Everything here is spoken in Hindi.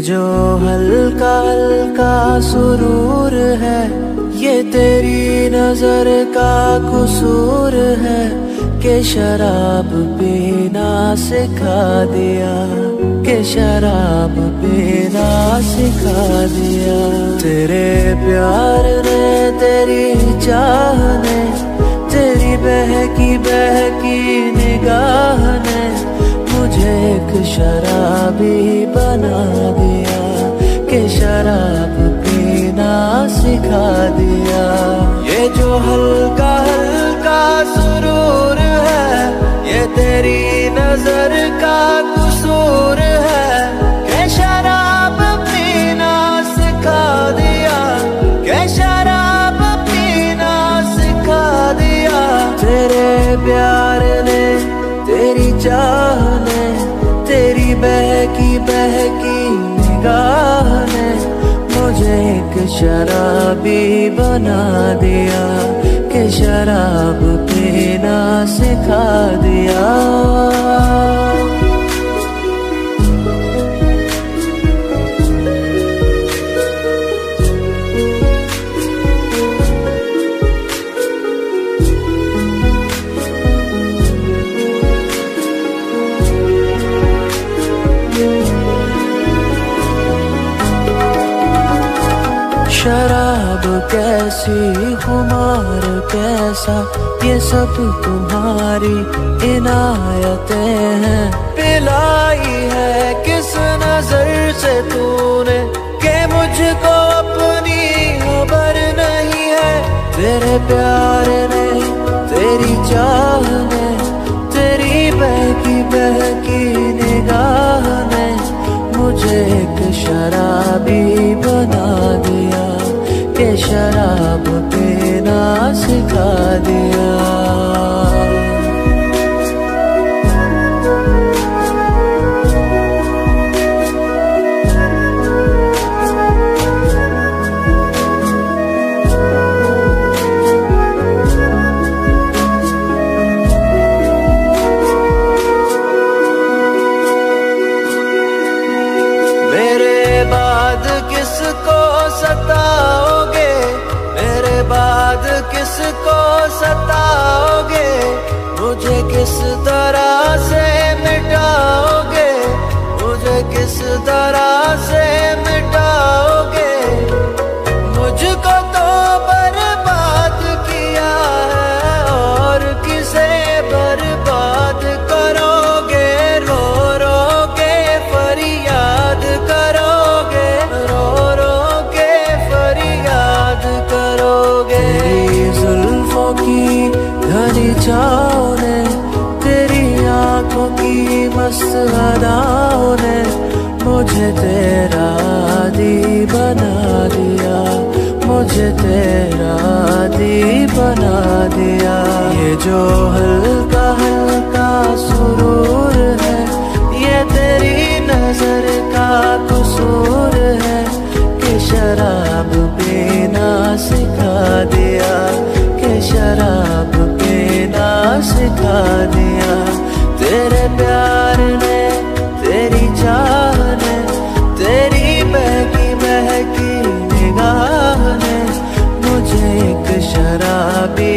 जो हल्का हल्का सुरूर है, ये तेरी नज़र का कसूर है के शराब पीना सिखा दिया, के शराब पीना सिखा दिया। तेरे प्यार ने, तेरी चाह ने, तेरी बहकी बहकी निगाह ने, मुझे एक शराबी हल्का हल्का सुरूर है। ये तेरी नज़र का कसूर है। के शराब पीना सिखा दिया। के शराब पीना सिखा दिया। तेरे प्यार ने, तेरी चाह ने, तेरी बहकी बहकी निगाह मुझे एक शराबी बना दिया के शराब पीना सिखा दिया। शराब कैसी खुमार कैसा? ये सब तुम्हारी इनायतें हैं। पिलाई है किस नज़र से तूने? के मुझको बाद किसको सताओगे? मुझे किस तरह से मिटाओगे? मुझे किस तरह से मिटाओगे? मुझको तो जाओ ने तेरी आँखों की मस्त अदाओ ने मुझे तेरा दी बना दिया, मुझे तेरा दी बना दिया। ये जो हल्का हल्का सुरूर है, ये तेरी नज़र का कसूर है, कि शराब पीना सिखा दिया, कि शराब लगा दिया। तेरे प्यार ने, तेरी चाह ने, तेरी महकी महकी निगाह ने मुझे एक शराबी